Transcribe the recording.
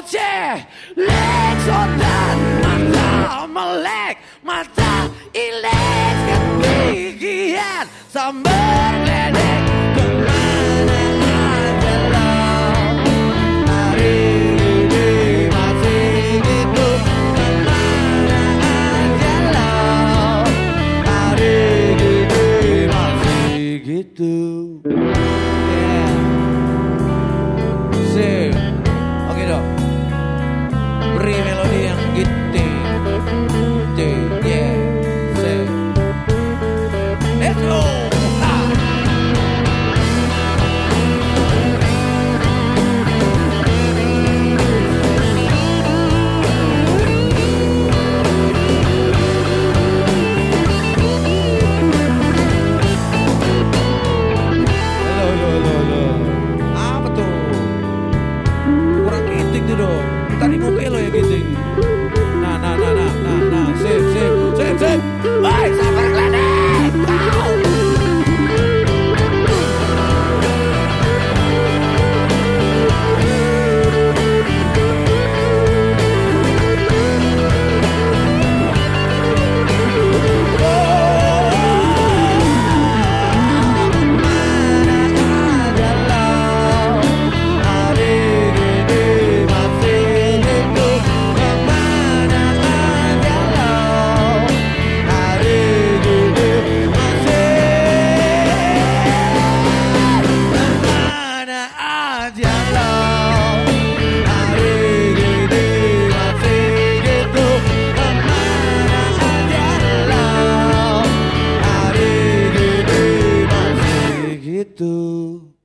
Oce Lecotan Mata melek Mata ilek Kepikiran Sambar ledek Ke mana aja lo Hari ini masih gitu. Ke mana aja lo Hari ini masih gitu. gitu dong. Tadi gue kayak lo ya gitu. Espírito.